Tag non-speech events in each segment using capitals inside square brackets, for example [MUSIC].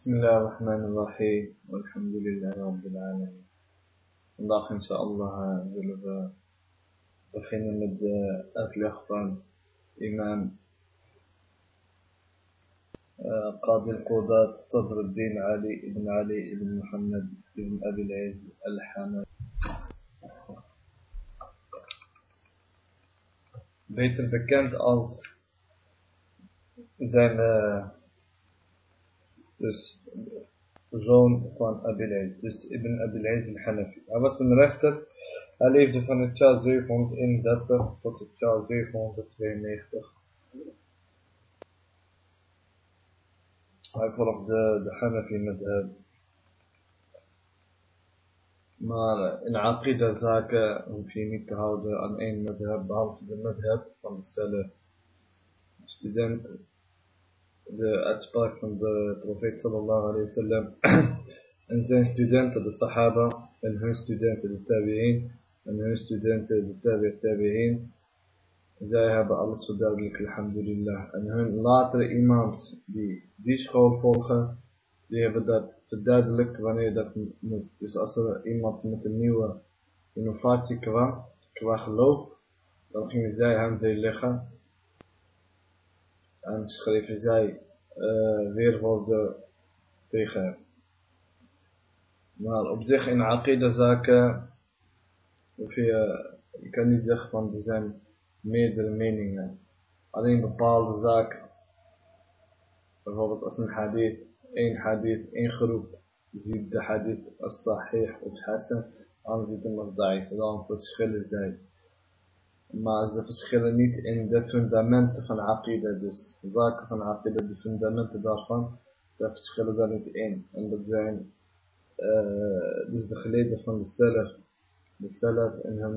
بسم الله الرحمن الرحيم. والحمد لله رب العالمين. الله إن شاء الله جلبا وحين مد أكل أخطان. إمام آه، قاضي القضاة صدر الدين علي بن علي بن محمد بن أبي العز الحامد بيت البكانت ألز زي آه، dus zoon van Abil dus Ibn Abil al-Hanafi. Hij was een rechter, hij leefde van het jaar 731 tot het jaar 792. Hij volgde de Hanafi met hem. Maar in aqida zaken hoef je niet te houden aan één madhab, behalve de madhab van de stellen studenten de uitspraak van de profeet sallallahu alayhi wa sallam [CLEARS THROAT] en zijn studenten, de sahaba, en hun studenten, de tabi'in, en hun studenten, de tabi' tabi'in. Zij hebben alles verduidelijk, alhamdulillah. En hun latere imams die die school volgen, die hebben dat verduidelijkt wanneer dat. Dus als er iemand met een nieuwe innovatie kwam, qua geloof, dan gingen zij hem weerleggen en schreven zij uh, weerwoorden tegen. Maar op zich in aqida zaken, je, je kan niet zeggen van er zijn meerdere meningen. Alleen bepaalde zaken, bijvoorbeeld als een hadith, één hadith, één groep, ziet de hadith als sahih of hasan, dan ziet hem als daif, dan verschillen zij. ما از فسخل نیت این ده فندامنت فن عقیده دست ذاك فن عقیده ده فندامنت دار فن ده فسخل ده نیت این این ده زین دست دخلی ده فن السلف. السلف این هم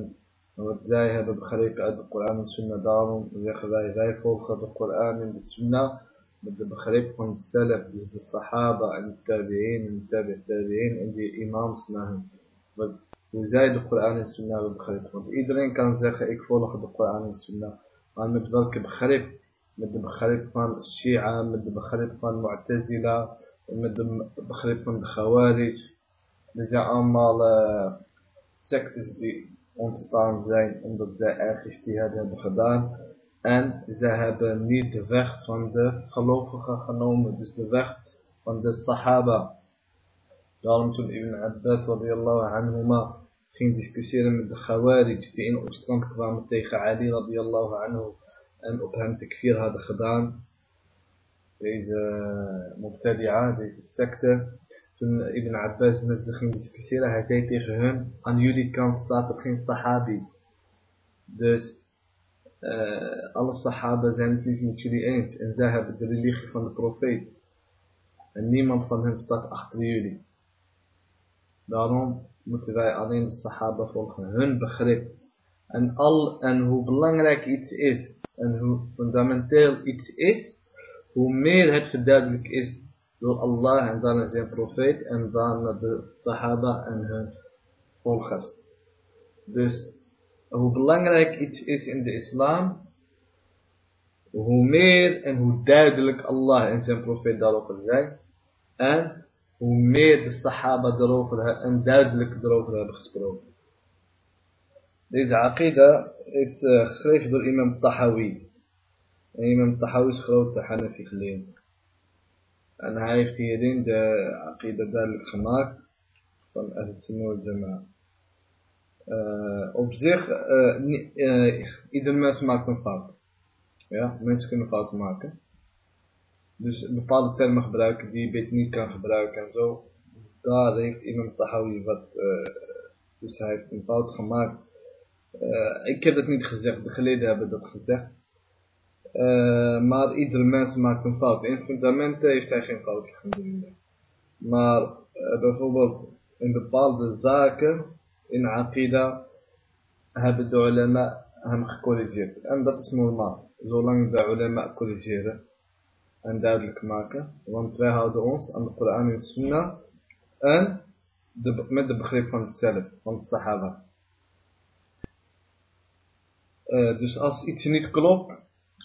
نوت زای ها ده بخریق اد قرآن السنة دارم و یخ زای غای فوق ده قرآن السنة. بده بخریق فن السلف. دست الصحابة التابعين التابع التابعين إن إمام سنهم hoe zij de Koran en Sunnah hebben begrepen. Want iedereen kan zeggen, ik volg de Koran en Sunnah. Maar met welke begrip? Met de begrip van Shia, met de begrip van Mu'tazila, met de begrip van de Khawarij. Dit zijn allemaal uh, sectes die ontstaan zijn omdat zij ergens die hebben gedaan. En zij hebben niet de weg van de gelovigen genomen, dus de weg van de Sahaba. Daarom toen Ibn Abbas radiyallahu anhuma ging discussiëren met de Khawarij die in opstand kwamen tegen Ali radiallahu anhu en op hem tekfir hadden gedaan. Deze uh, Mubtadi'a, deze secte. Toen Ibn Abbas met ze ging discussiëren, hij zei tegen hun, aan jullie kant staat er geen sahabi. Dus uh, alle sahaba zijn het niet met jullie eens en zij hebben de religie van de profeet. En niemand van hen staat achter jullie. Daarom moeten wij alleen de sahaba volgen, hun begrip. En, al, en hoe belangrijk iets is, en hoe fundamenteel iets is, hoe meer het verduidelijk is door Allah en dan zijn profeet en dan de sahaba en hun volgers. Dus hoe belangrijk iets is in de islam, hoe meer en hoe duidelijk Allah en zijn profeet daarover zijn. En hoe meer de Sahaba erover en duidelijk erover hebben gesproken. Deze Aqida is uh, geschreven door Imam Tahawi. En Imam Tahawi is grote Hanafi geleerd. En hij heeft hierin de Aqida duidelijk gemaakt van Ahl-Sunnah Jama'a. Uh, op zich, uh, uh, Dus bepaalde termen gebruiken die je niet kan gebruiken en zo. Daar heeft iemand Tahawi wat, uh, dus hij heeft een fout gemaakt. Uh, ik heb het niet gezegd, de geleden hebben dat gezegd. Uh, maar iedere mens maakt een fout. In fundamenten heeft hij geen fout gemaakt. Maar bijvoorbeeld in bepaalde zaken in Aqida hebben de ulama hem gecorrigeerd. En dat is normaal. Zolang de ulama corrigeren en duidelijk maken. Want wij houden ons aan de Koran en Sunnah en de, met de begrip van het zelf, van het Sahaba. Uh, dus als iets niet klopt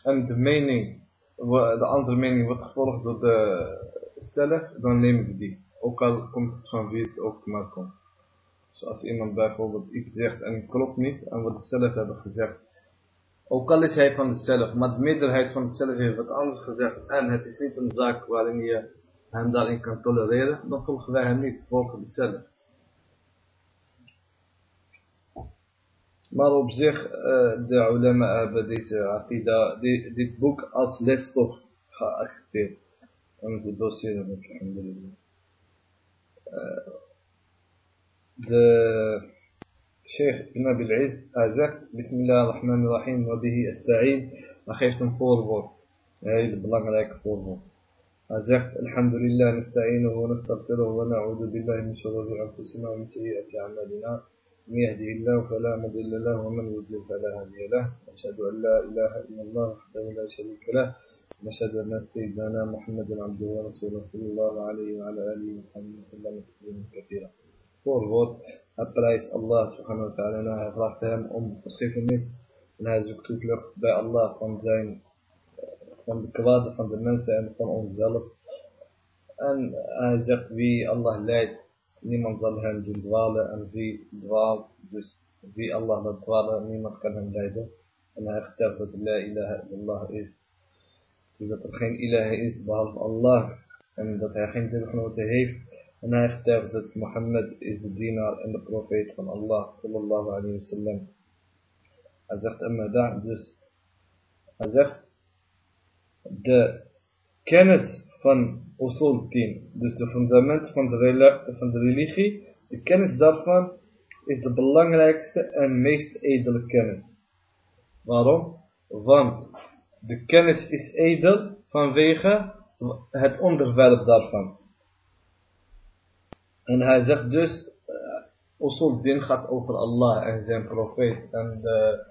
en de mening, de andere mening wordt gevolgd door de zelf, dan nemen we die. Ook al komt het van wie het ook maar komt. Dus als iemand bijvoorbeeld iets zegt en klopt niet, en wat het zelf hebben gezegd. Ook al is hij van het zelf, maar de meerderheid van het zelf heeft wat anders gezegd. En het is niet een zaak waarin je hem daarin kan tolereren, dan volgen wij hem niet, volgen het zelf. Maar op zich, uh, de ulama hebben deze akida, dit boek als lesstof geaccepteerd. En de doseren met alhamdulillah. De شيخ بن أبي العز أزك بسم الله الرحمن الرحيم. وبه أستعين. أخيكم فوربور عيد بالله عليك فوربور أزك الحمد لله نستعينه ونستغفره ونعوذ بالله من شرور أنفسنا ومن سيئات أعمالنا. من يهدي الله فلا مضل له ومن يضلل فلا هادي له. أشهد أن لا إله إلا الله وحده لا شريك له. نشهد أن سيدنا محمد عبده ورسوله صلى الله عليه وعلى آله وصحبه وسلم تسليما كثيرا. فورورد Hij prijst Allah subhanahu wa ta'ala en hij vraagt hem om vergiffenis. En hij zoekt toevlucht bij Allah van, zijn, van de kwade van de mensen en van onszelf. En hij zegt wie Allah leidt niemand zal hem doen dwalen en wie dwaalt, dus wie Allah laat dwalen, niemand kan hem leiden. En hij getuigt dat la ilaha illallah is. Dus dat er geen ilaha is behalve Allah en dat hij geen deelgenoten heeft. En hij getuigt dat Mohammed is de dienaar en de profeet van Allah sallallahu alayhi wa sallam. Hij zegt amma dus hij zegt de kennis van usul 10. Dus de fundament van de, van de religie. De kennis daarvan is de belangrijkste en meest edele kennis. Waarom? Want de kennis is edel vanwege het onderwerp daarvan. En hij zegt dus, usul din gaat over Allah en zijn profeet en de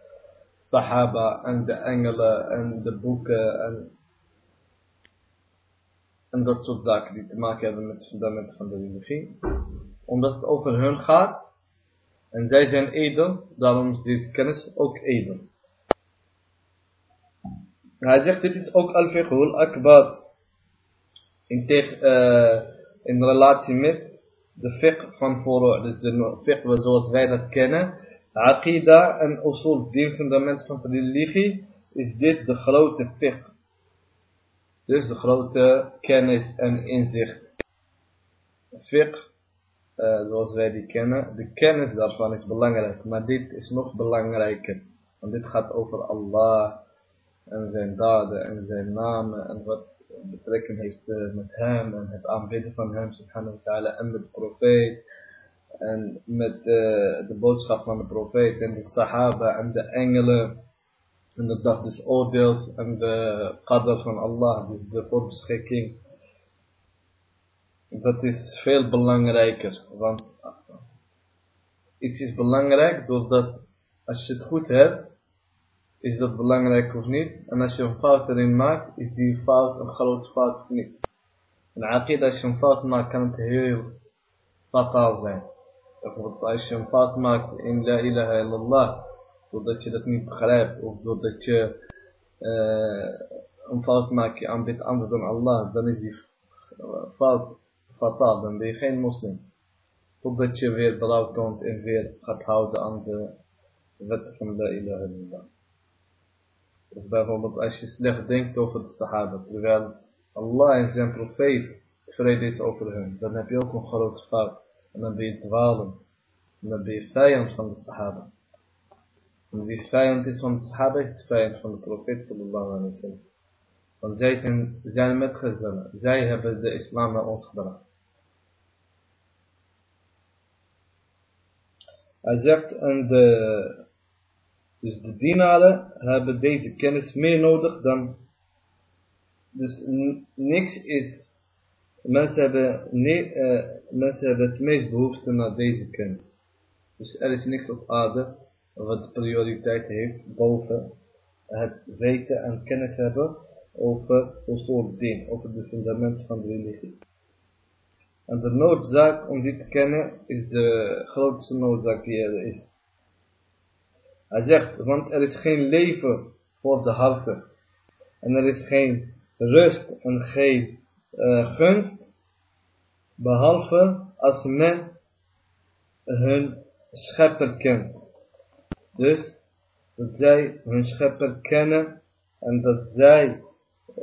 sahaba en de engelen en de boeken en en dat soort zaken die te maken hebben met het fundament van de religie. Omdat het over hun gaat. En zij zijn edel, daarom is deze kennis ook edel. Hij zegt, dit is ook al-fiqhul akbar. In, in relatie met de fiqh van furu', dus de fiqh zoals wij dat kennen. Aqida en usul, die fundament van de religie, is dit de grote fiqh. Dus de grote kennis en inzicht. Fiqh, uh, zoals wij die kennen, de kennis daarvan is belangrijk. Maar dit is nog belangrijker. Want dit gaat over Allah en zijn daden en zijn namen en wat betrekking heeft uh, met hem en het aanbidden van hem subhanahu wa ta'ala en met de profeet en met uh, de boodschap van de profeet en de sahaba en de engelen en de dag des oordeels en de qadr van Allah, dus de voorbeschikking. Dat is veel belangrijker, want iets is belangrijk doordat als je het goed hebt, is dat belangrijk of niet. En als je een fout erin maakt, is die fout een grote fout of niet. En aqid, als je een fout maakt, kan het heel fataal zijn. Bijvoorbeeld als je een fout maakt in la ilaha illallah, doordat je dat niet begrijpt of doordat je uh, een fout maakt, je aanbidt anders dan Allah, dan is die fout fataal, dan ben je geen moslim. Totdat je weer berouw toont en weer gaat houden aan de wetten van la ilaha illallah. Bijvoorbeeld als je slecht denkt over de sahaba, terwijl Allah en zijn profeet vrede is over hen, dan heb je ook een grote fout. En dan ben je dwalen. En dan ben je vijand van de sahaba. En wie vijand is van de sahaba is vijand van de profeet sallallahu alaihi wasallam. Want zij zijn, zijn metgezellen. Zij hebben de islam naar ons gebracht. Hij zegt, en de, dus de dienaren hebben deze kennis meer nodig dan, dus niks is, mensen hebben, nee, uh, mensen hebben het meest behoefte naar deze kennis. Dus er is niks op aarde wat prioriteit heeft boven het weten en kennis hebben over soort ding, over de fundamenten van de religie. En de noodzaak om dit te kennen is de grootste noodzaak die er is. Hij zegt, want er is geen leven voor de harten. En er is geen rust en geen uh, gunst Behalve als men hun schepper kent. Dus dat zij hun schepper kennen en dat zij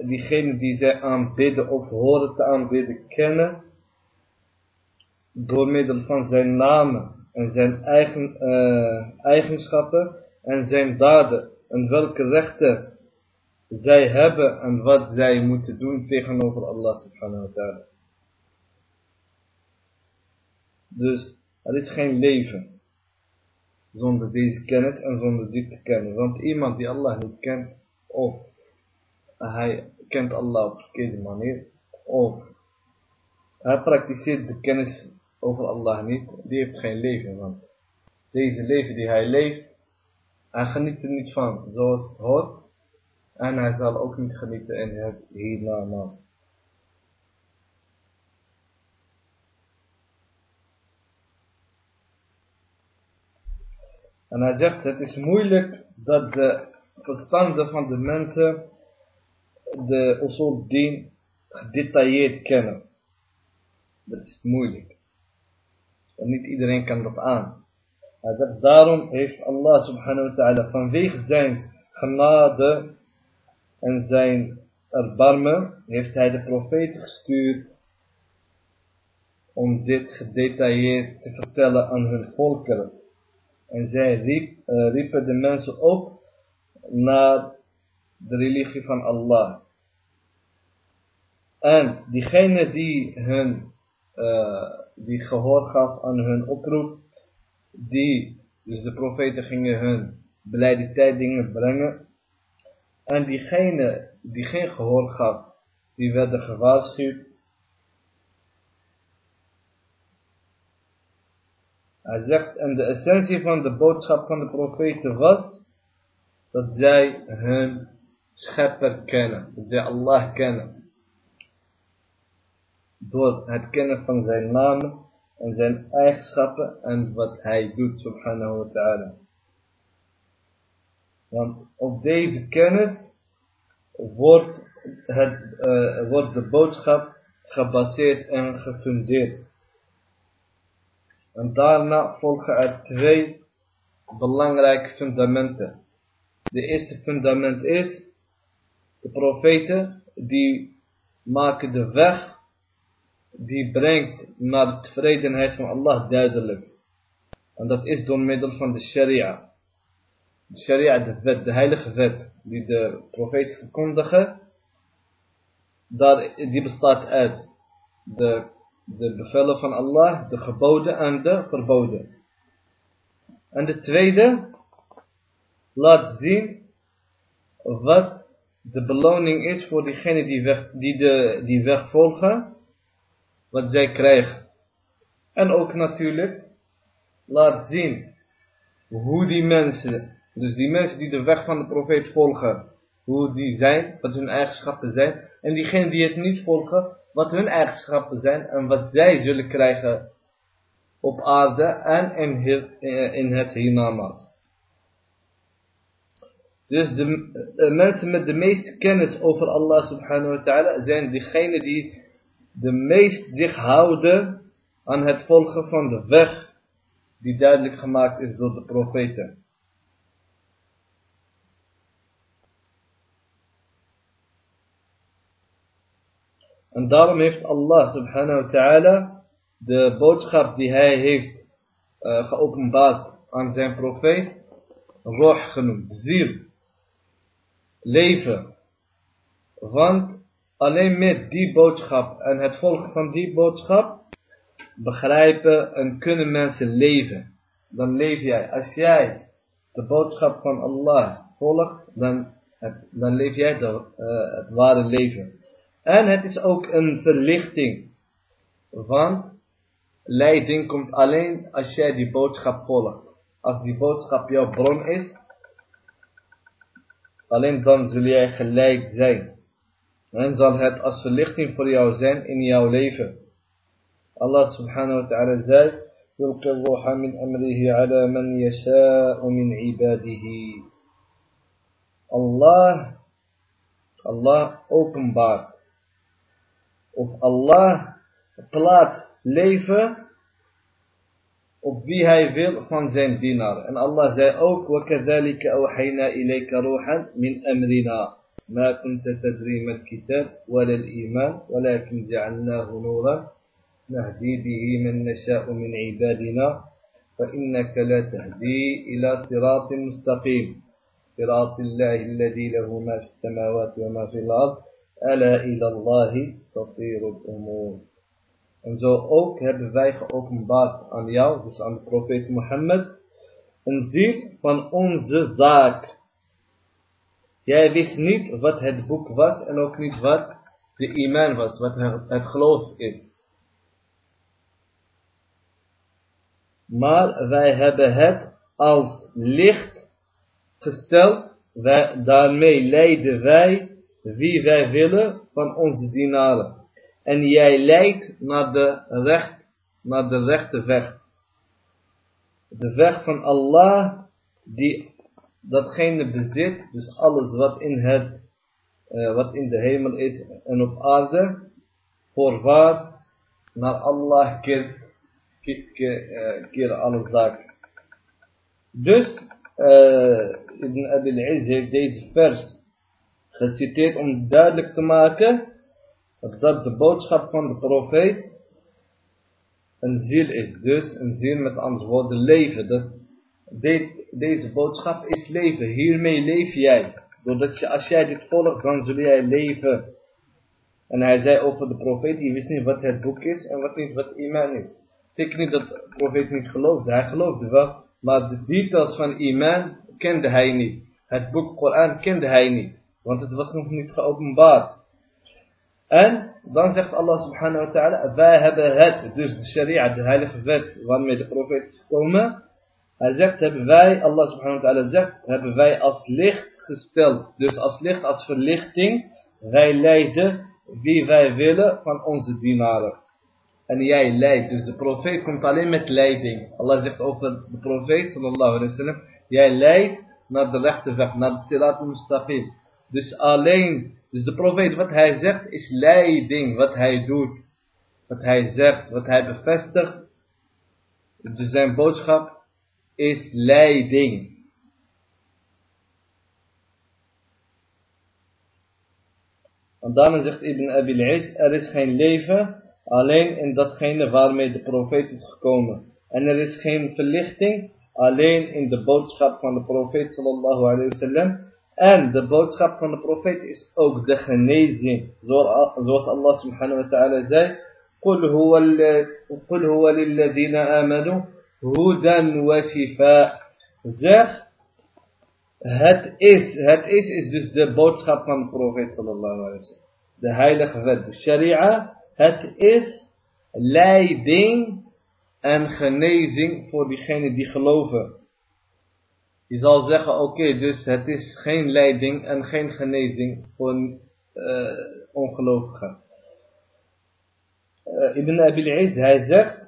diegene die zij aanbidden of horen te aanbidden kennen door middel van zijn namen en zijn eigen, uh, eigenschappen en zijn daden en welke rechten zij hebben en wat zij moeten doen tegenover Allah subhanahu wa ta'ala. Dus er is geen leven zonder deze kennis en zonder die kennis. Want iemand die Allah niet kent, of hij kent Allah op verkeerde manier, of hij praktiseert de kennis over Allah niet, die heeft geen leven. Want deze leven die hij leeft, hij geniet er niet van zoals het hoort. En hij zal ook niet genieten in het hiernamaals. En hij zegt, het is moeilijk dat de verstanden van de mensen de usul gedetailleerd kennen. Dat is moeilijk. En niet iedereen kan dat aan. Hij zegt, daarom heeft Allah subhanahu wa ta'ala vanwege zijn genade en zijn erbarmen, heeft hij de profeten gestuurd om dit gedetailleerd te vertellen aan hun volkeren. En zij riep, uh, riepen de mensen op naar de religie van Allah. En diegene die hun, uh, die gehoor gaf aan hun oproep, die, dus de profeten gingen hun beleide dingen brengen. En diegene die geen gehoor gaf, die werden gewaarschuwd Hij zegt, en de essentie van de boodschap van de profeten was, dat zij hun schepper kennen, dat zij Allah kennen. Door het kennen van zijn namen en zijn eigenschappen en wat hij doet, subhanahu wa ta'ala. Want op deze kennis wordt, het, uh, wordt de boodschap gebaseerd en gefundeerd. En daarna volgen er twee belangrijke fundamenten. De eerste fundament is, de profeten die maken de weg die brengt naar de tevredenheid van Allah duidelijk. En dat is door middel van de sharia. De sharia, de wet, de heilige wet die de profeten verkondigen, daar, die bestaat uit de de bevelen van Allah, de geboden en de verboden. En de tweede laat zien wat de beloning is voor diegenen die, weg, die, de, die weg volgen, wat zij krijgen. En ook natuurlijk laat zien hoe die mensen, dus die mensen die de weg van de profeet volgen, hoe die zijn, wat hun eigenschappen zijn. En diegenen die het niet volgen, wat hun eigenschappen zijn en wat zij zullen krijgen op aarde en in, in het hiernamaals. Dus de, mensen met de meeste kennis over Allah subhanahu wa ta'ala zijn diegenen die de meest zich houden aan het volgen van de weg die duidelijk gemaakt is door de profeten. En daarom heeft Allah subhanahu wa ta'ala de boodschap die hij heeft uh, geopenbaard aan zijn profeet, roh genoemd, ziel, leven. Want alleen met die boodschap en het volgen van die boodschap begrijpen en kunnen mensen leven. Dan leef jij. Als jij de boodschap van Allah volgt, dan, dan leef jij de, uh, het ware leven. En het is ook een verlichting. Want leiding komt alleen als jij die boodschap volgt. Als die boodschap jouw bron is, alleen dan zul jij gelijk zijn. En zal het als verlichting voor jou zijn in jouw leven. Allah subhanahu wa ta'ala zei, يلقي الروح من أمره على من يشاء من عباده Allah, Allah openbaart of Allah plaatst leven op wie hij wil van zijn dienaar. En Allah zei ook, وَكَذَلِكَ أَوْحَيْنَا إِلَيْكَ رُوحًا مِنْ أَمْرِنَا مَا كُنْتَ تَدْرِي مَا الْكِتَابُ وَلَا الْإِيمَانُ وَلَكِنْ جَعَلْنَاهُ نُورًا نهدي به من نشاء من عبادنا فإنك لا تهدي إلى صراط مستقيم صراط الله الذي له ما في السماوات وما في الأرض ألا إلى الله تصير الأمور En zo ook hebben wij geopenbaard aan jou, dus aan de profeet Mohammed, een ziel van onze zaak. Jij wist niet wat het boek was en ook niet wat de iman was, wat het geloof is. Maar wij hebben het als licht gesteld, daarmee leiden wij wie wij willen van onze dienaren en jij leidt naar de, recht, naar de rechte weg. De weg van Allah, die datgene bezit, dus alles wat in, het, uh, wat in de hemel is en op aarde, voorwaar naar Allah keert keer, keer, uh, keer alle zaken. Dus, uh, Ibn Abil Iz heeft deze vers geciteerd om duidelijk te maken dat de boodschap van de profeet een ziel is. Dus een ziel met andere woorden leven. Dat, deze boodschap is leven. Hiermee leef jij. Doordat je, als jij dit volgt, dan zul jij leven. En hij zei over de profeet, hij wist niet wat het boek is en wat niet wat iman is. Betekent niet dat de profeet niet geloofde. Hij geloofde wel. Maar de details van iman kende hij niet. Het boek Koran kende hij niet. Want het was nog niet geopenbaard. En dan zegt Allah subhanahu wa ta'ala, wij hebben het, dus de sharia, de heilige wet waarmee de profeet is gekomen. Hij zegt, hebben wij, Allah subhanahu wa ta'ala zegt, hebben wij als licht gesteld. Dus als licht, als verlichting, wij leiden wie wij willen van onze dienaren. En jij leidt, dus de profeet komt alleen met leiding. Allah zegt over de profeet, sallallahu alayhi wa sallam, jij leidt naar de rechte weg, naar de sirat al-mustaqim. Dus alleen dus de profeet, wat hij zegt, is leiding. Wat hij doet, wat hij zegt, wat hij bevestigt. Dus zijn boodschap is leiding. En daarna zegt Ibn Abil Is, er is geen leven alleen in datgene waarmee de profeet is gekomen. En er is geen verlichting alleen in de boodschap van de profeet sallallahu alayhi wa sallam. En de boodschap van de profeet is ook de genezing. Zoals Allah subhanahu wa ta'ala zei. قل هو, قل هو للذين آمنوا hudan wa shifa. Zeg, het is. Het is is dus de boodschap van de profeet sallallahu alaihi wasallam. De heilige wet, de sharia. Het is leiding en genezing voor diegenen die geloven. Je zal zeggen, oké, dus het is geen leiding en geen genezing voor uh, ongelovigen. Eh, Ibn Abil Iz, hij zegt,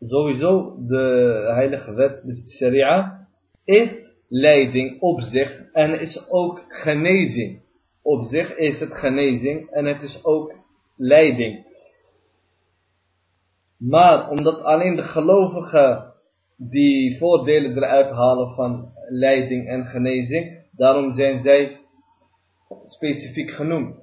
sowieso de heilige wet, de sharia, is leiding op zich en is ook genezing. Op zich is het genezing en het is ook leiding. Maar omdat alleen de gelovigen die voordelen eruit halen van leiding en genezing. Daarom zijn zij specifiek genoemd.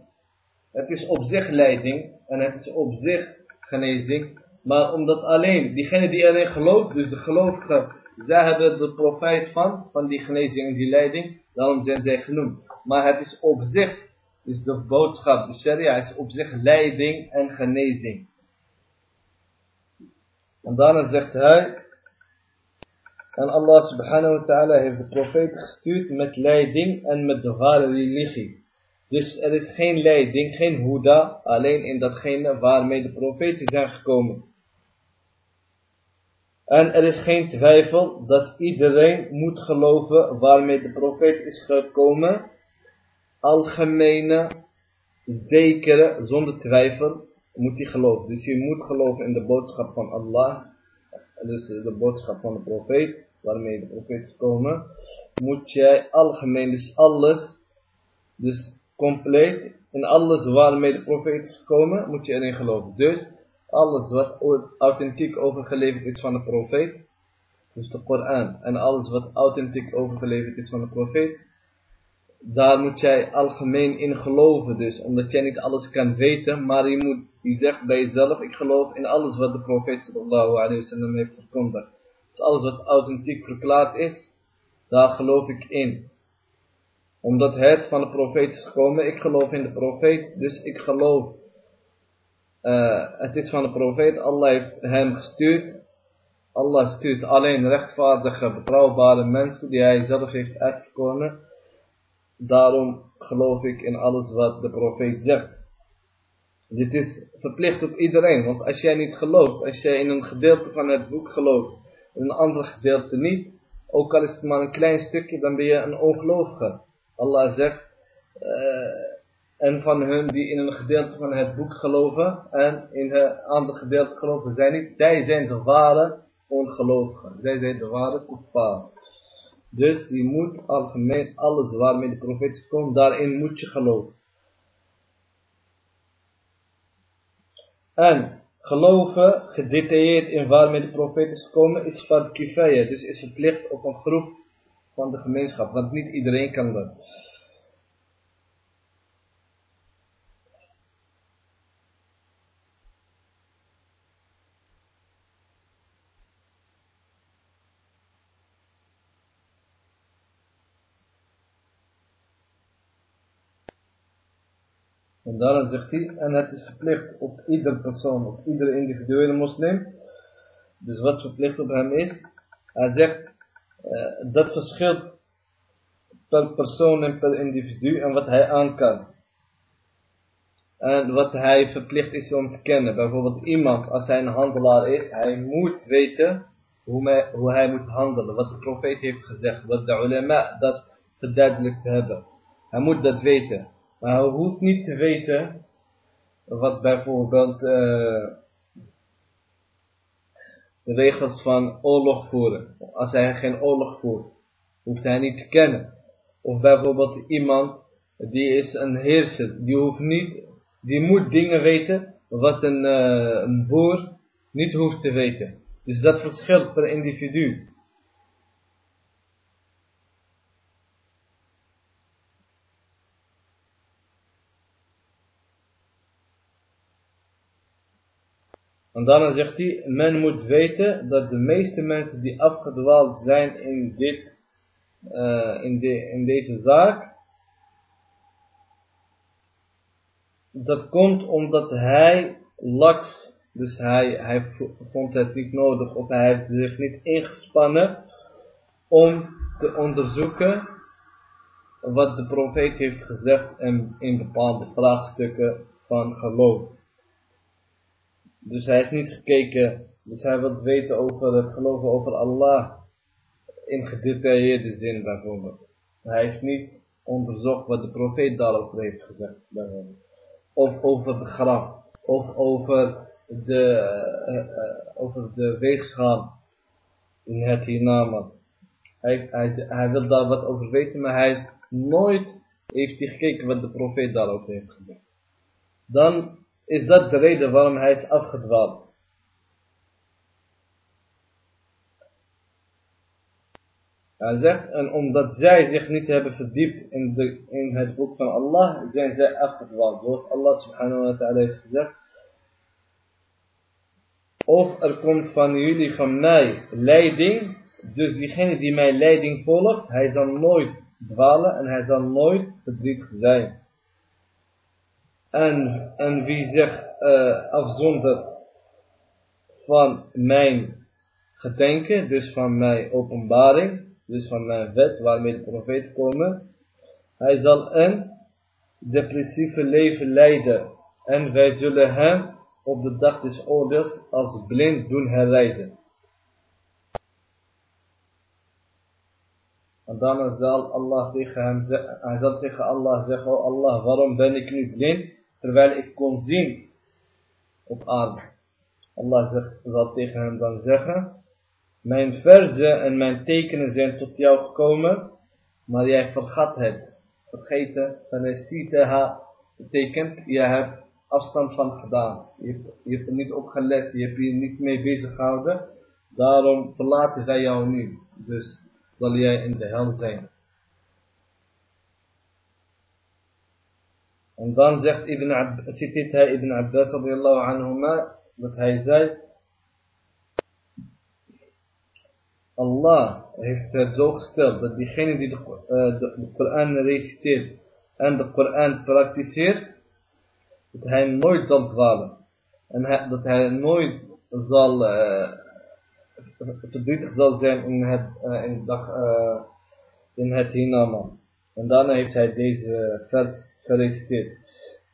Het is op zich leiding en het is op zich genezing. Maar omdat alleen, diegene die erin gelooft, dus de gelovigen, zij hebben de profijt van, van die genezing en die leiding. Daarom zijn zij genoemd. Maar het is op zich, dus de boodschap, de sharia is op zich leiding en genezing. En daarna zegt hij, en Allah subhanahu wa ta'ala heeft de profeet gestuurd met leiding en met de ware religie. Dus er is geen leiding, geen huda, alleen in datgene waarmee de profeten zijn gekomen. En er is geen twijfel dat iedereen moet geloven waarmee de profeet is gekomen. Algemene, zekere, zonder twijfel moet hij geloven. Dus je moet geloven in de boodschap van Allah. Dus de boodschap van de profeet waarmee de profeet komen, moet jij algemeen, dus alles, dus compleet, in alles waarmee de profeet is gekomen, moet je erin geloven. Dus alles wat authentiek overgeleverd is van de profeet, dus de Koran en alles wat authentiek overgeleverd is van de profeet, daar moet jij algemeen in geloven dus, omdat jij niet alles kan weten, maar je moet, je zegt bij jezelf, ik geloof in alles wat de profeet sallallahu alayhi wa sallam heeft verkondigd. Dus alles wat authentiek verklaard is, daar geloof ik in. Omdat het van de profeet is gekomen, ik geloof in de profeet, dus ik geloof. Uh, het is van de profeet, Allah heeft hem gestuurd. Allah stuurt alleen rechtvaardige, betrouwbare mensen die hij zelf heeft uitgekomen. Daarom geloof ik in alles wat de profeet zegt. Dit is verplicht op iedereen, want als jij niet gelooft, als jij in een gedeelte van het boek gelooft, in een ander gedeelte niet, ook al is het maar een klein stukje, dan ben je een ongelovige. Allah zegt, uh, en van hun die in een gedeelte van het boek geloven en in een ander gedeelte geloven zijn niet, zij zijn de ware ongelovigen. Zij zijn de ware kuffar. Dus je moet algemeen alles waarmee de profeet komt, daarin moet je geloven. En geloven, gedetailleerd in waarmee de profeet is gekomen, is fard kifaya. Dus is verplicht op een groep van de gemeenschap. Want niet iedereen kan dat. En daarom zegt hij, en het is verplicht op ieder persoon, op iedere individuele moslim. Dus wat verplicht op hem is, hij zegt, uh, dat verschilt per persoon en per individu en wat hij aan kan. En wat hij verplicht is om te kennen. Bijvoorbeeld iemand, als hij een handelaar is, hij moet weten hoe hij, hoe hij moet handelen. Wat de profeet heeft gezegd. Wat de ulema dat verduidelijkt hebben. Hij moet dat weten. Maar hij hoeft niet te weten wat bijvoorbeeld uh, de regels van oorlog voeren. Als hij geen oorlog voert, hoeft hij niet te kennen. Of bijvoorbeeld iemand die is een heerser, die hoeft niet, die moet dingen weten wat een, uh, een boer niet hoeft te weten. Dus dat verschilt per individu. En daarna zegt hij, men moet weten dat de meeste mensen die afgedwaald zijn in, dit, uh, in, de, in deze zaak, dat komt omdat hij laks, dus hij, hij vond het niet nodig of hij heeft zich niet ingespannen om te onderzoeken wat de profeet heeft gezegd in, in bepaalde vraagstukken van geloof. Dus hij heeft niet gekeken, dus hij wil weten over het geloven over Allah in gedetailleerde zin bijvoorbeeld. Hij heeft niet onderzocht wat de profeet daarover heeft gezegd bijvoorbeeld. Of over de graf, of over de, uh, uh, over de weegschaal in het hiernamaals. Hij, hij, hij wil daar wat over weten, maar hij heeft nooit heeft hij gekeken wat de profeet daarover heeft gezegd. Dan is dat de reden waarom hij is afgedwaald. Hij zegt, en omdat zij zich niet hebben verdiept in, de, in het boek van Allah, zijn zij afgedwaald. Zoals Allah subhanahu wa ta'ala heeft gezegd. Of er komt van jullie, van mij, leiding. Dus diegene die mij leiding volgt, hij zal nooit dwalen en hij zal nooit verdrietig zijn. En, wie zich uh, van mijn gedenken, dus van mijn openbaring, dus van mijn wet waarmee de profeet komen, hij zal een depressieve leven leiden. En wij zullen hem op de dag des oordeels als blind doen herrijden. En dan zal Allah tegen hem hij zal tegen Allah zeggen, oh Allah, waarom ben ik nu blind? Terwijl ik kon zien op aarde. Allah zegt, zal tegen hem dan zeggen, mijn verzen en mijn tekenen zijn tot jou gekomen, maar jij vergat het. Vergeten, ha betekent, je hebt afstand van gedaan. Je hebt, er niet op gelet, je hebt je niet mee bezig gehouden. Daarom verlaten wij jou nu. Dus zal jij in de hel zijn. En dan zegt Ibn Abbas, citeert hij Ibn Abbas radiyallahu anhuma, dat hij zei, Allah heeft het zo gesteld dat diegene die de, uh, de, Koran reciteert en de Koran praktiseert, dat hij nooit zal dwalen. En dat hij nooit zal uh, verdrietig zal zijn in het, uh, in, dag, in het hiernamaals. En daarna heeft hij deze vers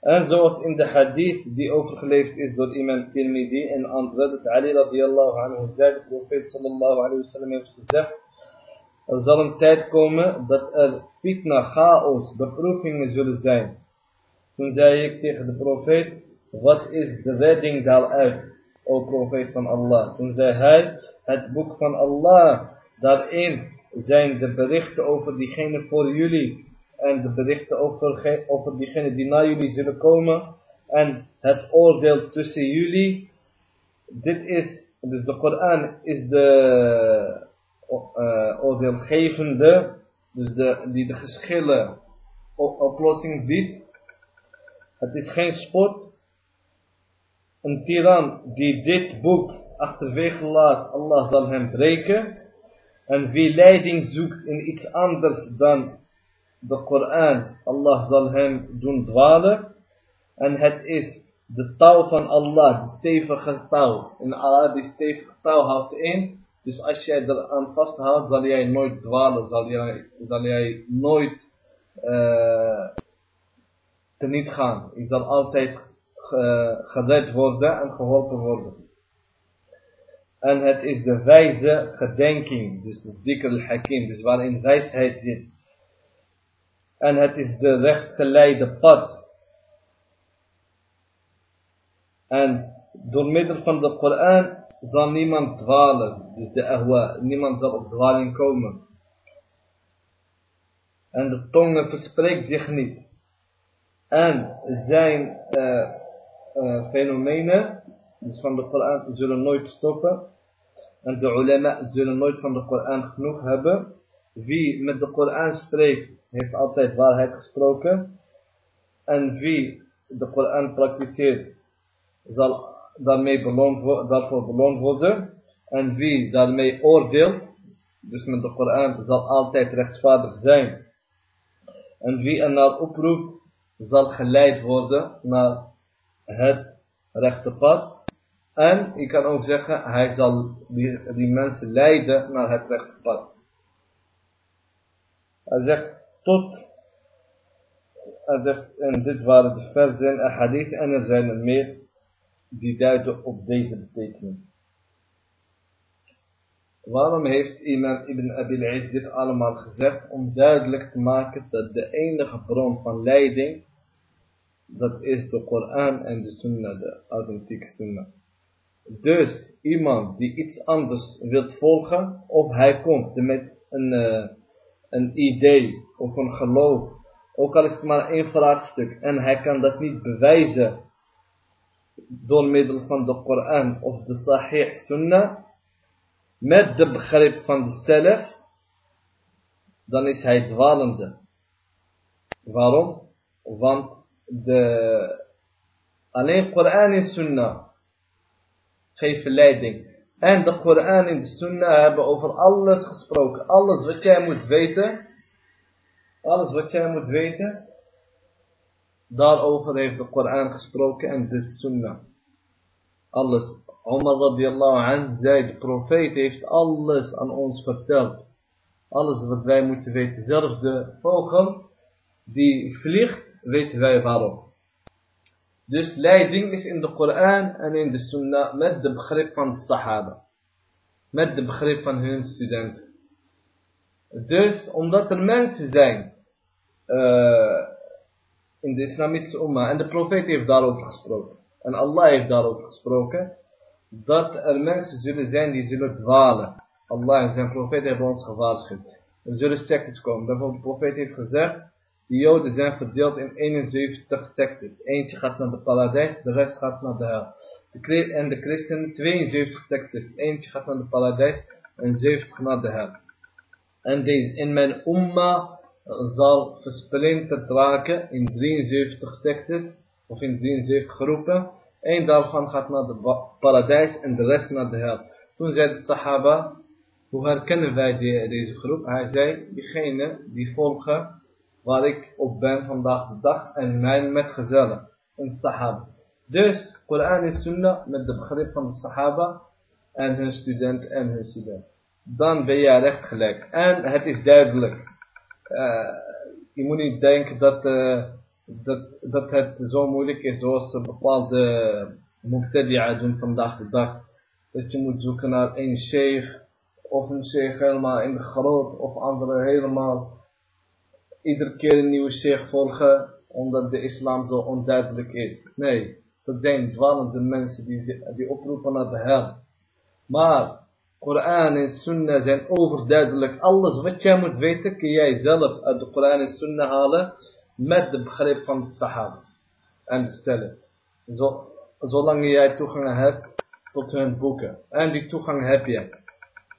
En zoals in de hadith die overgeleverd is door iemand Tirmidhi en anderen, dat Ali radiallahu anhu zei, de profeet sallallahu alayhi wa sallam heeft gezegd, er zal een tijd komen dat er fitna, chaos, beproevingen zullen zijn. Toen zei ik tegen de profeet, wat is de redding daaruit, o profeet van Allah? Toen zei hij, het boek van Allah, daarin zijn de berichten over diegene voor jullie en de berichten over, over diegenen die na jullie zullen komen en het oordeel tussen jullie. Dit is, dus de Koran is de uh, oordeelgevende, dus de, die de geschillen oplossing biedt. Het is geen sport. Een tiran die dit boek achterwege laat, Allah zal hem breken. En wie leiding zoekt in iets anders dan de Koran, Allah zal hem doen dwalen. En het is de touw van Allah, de stevige touw. In Arabisch stevige touw houdt in. Dus als jij er aan vasthoudt, zal jij nooit dwalen, zal jij, zal jij nooit uh, teniet gaan. Je zal altijd uh, worden en geholpen worden. En het is de wijze gedenking, dus de dikke hakim, dus waarin wijsheid zit. En het is de rechtgeleide pad. En door middel van de Koran zal niemand dwalen. Dus de ahwa, niemand zal op dwaling komen. En de tongen verspreekt zich niet. En zijn uh, uh, fenomenen, dus van de Koran, zullen nooit stoppen. En de ulama zullen nooit van de Koran genoeg hebben. Wie met de Koran spreekt, heeft altijd waarheid gesproken. En wie de Koran praktiseert, zal daarmee beloond, beloond worden. En wie daarmee oordeelt, dus met de Koran, zal altijd rechtvaardig zijn. En wie er naar oproept, zal geleid worden naar het rechte pad. En je kan ook zeggen, hij zal die, die mensen leiden naar het rechte pad. Hij zegt, tot, en dit waren de versen en hadith en er zijn er meer die duiden op deze betekenis. Waarom heeft iemand Ibn Abil Aid dit allemaal gezegd? Om duidelijk te maken dat de enige bron van leiding, dat is de Koran en de Sunnah, de authentieke Sunnah. Dus iemand die iets anders wilt volgen, of hij komt met een, uh, een idee of een geloof, ook al is het maar één vraagstuk, en hij kan dat niet bewijzen door middel van de Koran of de Sahih Sunnah, met de begrip van de zelf, dan is hij dwalende. Waarom? Want de, alleen Koran en Sunnah geven leiding. En de Koran en de Sunnah hebben over alles gesproken. Alles wat jij moet weten. Alles wat jij moet weten. Daarover heeft de Koran gesproken en de Sunnah. Alles. Omar radiallahu anh zei, de profeet heeft alles aan ons verteld. Alles wat wij moeten weten. Zelfs de vogel die vliegt, weten wij waarom. Dus leiding is in de Koran en in de Sunnah met de begrip van de Sahaba. Met de begrip van hun studenten. Dus omdat er mensen zijn uh, in de islamitische umma en de profeet heeft daarover gesproken. En Allah heeft daarover gesproken. Dat er mensen zullen zijn die zullen dwalen. Allah en zijn profeet hebben ons gewaarschuwd. Er zullen sectes komen. Bijvoorbeeld de profeet heeft gezegd. De Joden zijn verdeeld in 71 sectes. Eentje gaat naar de paradijs, de rest gaat naar de hel. De, en de christenen 72 sectes. Eentje gaat naar de paradijs en 70 naar de hel. En deze in mijn umma zal versplinterd raken in 73 sectes of in 73 groepen. Eén daarvan gaat naar de paradijs en de rest naar de hel. Toen zei de Sahaba, hoe herkennen wij deze groep? Hij zei, diegenen die volgen waar ik op ben vandaag de dag en mijn metgezellen, een Sahaba. Dus Koran en Sunnah met de begrip van de Sahaba en hun student en hun student. Dan ben jij recht gelijk. En het is duidelijk. Uh, je moet niet denken dat... Uh, dat, dat het zo moeilijk is zoals bepaalde mubtadi'a doen vandaag de dag. Dat je moet zoeken naar een sheikh of een sheikh helemaal in de groot of andere helemaal iedere keer een nieuwe sheikh volgen omdat de islam zo onduidelijk is. Nee, dat zijn dwalende mensen die, die oproepen naar de hel. Maar Koran en Sunnah zijn overduidelijk. Alles wat jij moet weten kun jij zelf uit de Koran en Sunnah halen met de begrip van de Sahaba en de Salaf. Zo, zolang jij toegang hebt tot hun boeken. En die toegang heb je.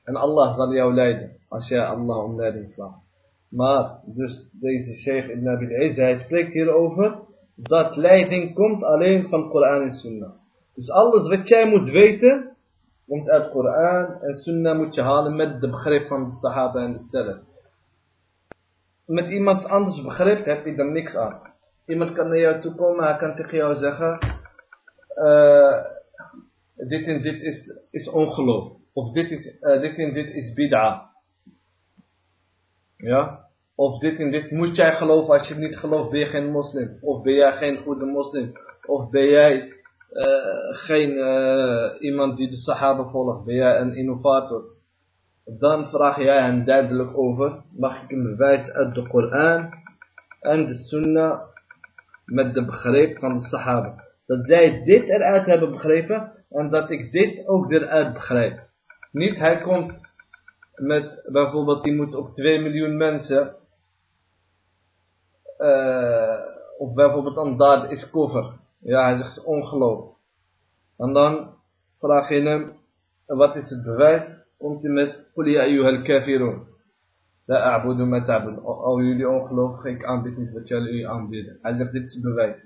En Allah zal jou leiden als jij Allah om leiding vraagt. Maar, dus deze Sheikh Ibn Abil Izz, hij spreekt hierover dat leiding komt alleen van Koran en Sunnah. Dus alles wat jij moet weten, komt uit Koran en Sunnah moet je halen met de begrip van de Sahaba en de Salaf met iemand anders begrip heb je er niks aan. Iemand kan naar jou toe komen, hij kan tegen jou zeggen, uh, dit en dit is, is ongeloof. Of dit, is, uh, dit en dit is bid'a. Ja? Of dit en dit moet jij geloven, als je het niet gelooft ben je geen moslim. Of ben jij geen goede moslim. Of ben jij uh, geen iemand die de sahaba volgt. Ben jij een innovator. Dan vraag jij hem duidelijk over, mag ik een bewijs uit de Koran en de Sunnah met de begrip van de Sahaba. Dat zij dit eruit hebben begrepen en dat ik dit ook eruit begrijp. Niet hij komt met bijvoorbeeld die moet op 2 miljoen mensen eh, of bijvoorbeeld een daad is koffer. Ja, hij zegt ongeloof. En dan vraag je hem, wat is het bewijs? Komt hij met, Quli ayyuhal kafirun. La a'budu met. Al jullie ongeloof, ik aanbid niet wat jullie aanbieden. Hij zegt, dit is het bewijs.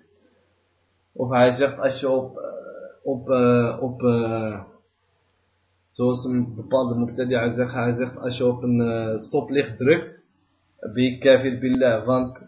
Of hij zegt, als je op, eh, op, eh, op, zoals een bepaalde mubtadi'a zegt, hij zegt, als je op een stoplicht drukt, bi kafir billah, want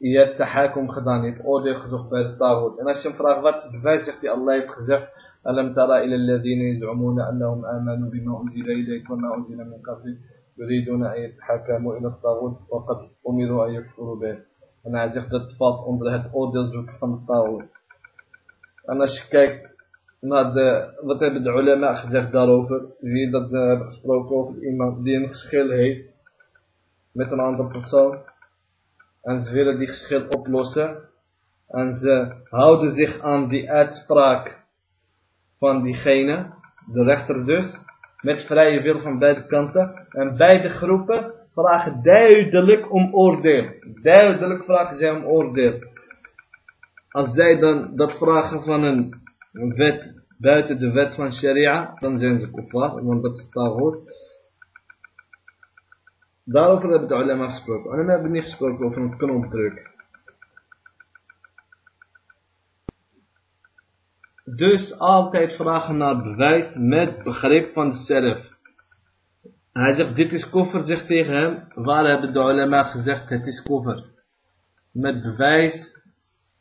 يستحاكم خضاني أودي خزوخ بهذا الطاغوت أنا شم رغبة بفاتح في الله يتخزف. ألم ترى إلى الذين يزعمون أنهم آمنوا بما أنزل إليك وما أنزل من قبلك يريدون أن يتحاكموا إلى الطاغوت وقد أمروا أن يكفروا به. أنا عزف ضد فاط أنظر هاد أودي زوج فم الطاغوت أنا شكاك ناد ضطيب العلماء خزاف داروفر زيد بروكوف الإمام دين خشخيل هيت مثل عند البرسون En ze willen die geschil oplossen. En ze houden zich aan die uitspraak van diegene, de rechter dus, met vrije wil van beide kanten. En beide groepen vragen duidelijk om oordeel. Duidelijk vragen zij om oordeel. Als zij dan dat vragen van een wet buiten de wet van sharia, dan zijn ze kuffar, want dat is tagoot. Daarover hebben de ulama gesproken. En we hebben niet gesproken over een knoopdruk. Dus altijd vragen naar bewijs met begrip van zelf. Hij zegt, dit is koffer, zegt tegen hem. Waar hebben de ulama gezegd, het is koffer? Met bewijs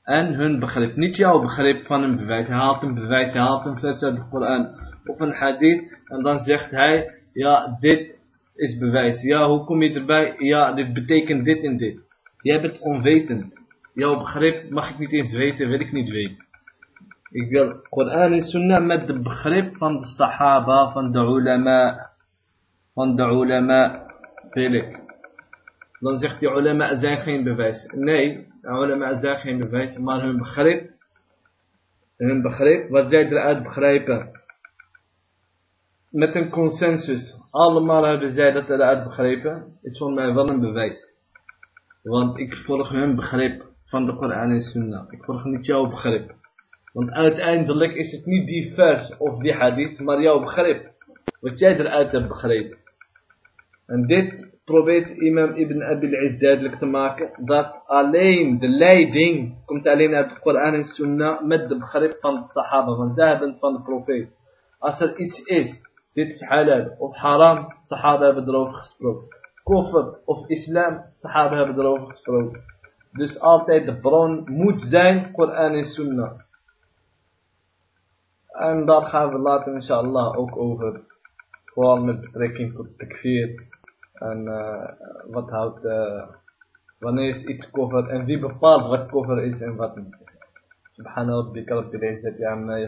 en hun begrip. Niet jouw begrip van een bewijs. Hij haalt een bewijs, hij haalt een vers uit de Koran of een hadith. En dan zegt hij, ja, dit is bewijs. Ja, hoe kom je erbij? Ja, dit betekent dit en dit. Jij bent onwetend. Jouw begrip mag ik niet eens weten, wil ik niet weten. Ik wil Koran en Sunnah met de begrip van de Sahaba, van de ulama. Van de ulama, wil ik. Dan zegt die ulama, er zijn geen bewijs. Nee, de ulama zijn geen bewijs, maar hun begrip, hun begrip, wat zij eruit begrijpen. Met een consensus, allemaal hebben zij dat eruit begrepen, is voor mij wel een bewijs. Want ik volg hun begrip van de Koran en Sunnah. Ik volg niet jouw begrip. Want uiteindelijk is het niet die vers of die hadith, maar jouw begrip. Wat jij eruit hebt begrepen. En dit probeert imam Ibn Abil Iz duidelijk te maken. Dat alleen de leiding komt alleen uit de Koran en Sunnah met de begrip van de Sahaba. Want zij hebben het van de profeet. Als er iets is, dit is halal of haram, Sahaba hebben erover gesproken. Koffer of islam, Sahaba hebben erover gesproken. Dus altijd de bron moet zijn Koran en Sunnah. En daar gaan we later inshallah ook over. Vooral met betrekking tot takfir. En uh, wat houdt, uh, wanneer is iets cover en wie bepaalt wat cover is en wat niet. سبحان ربك رب العزة عما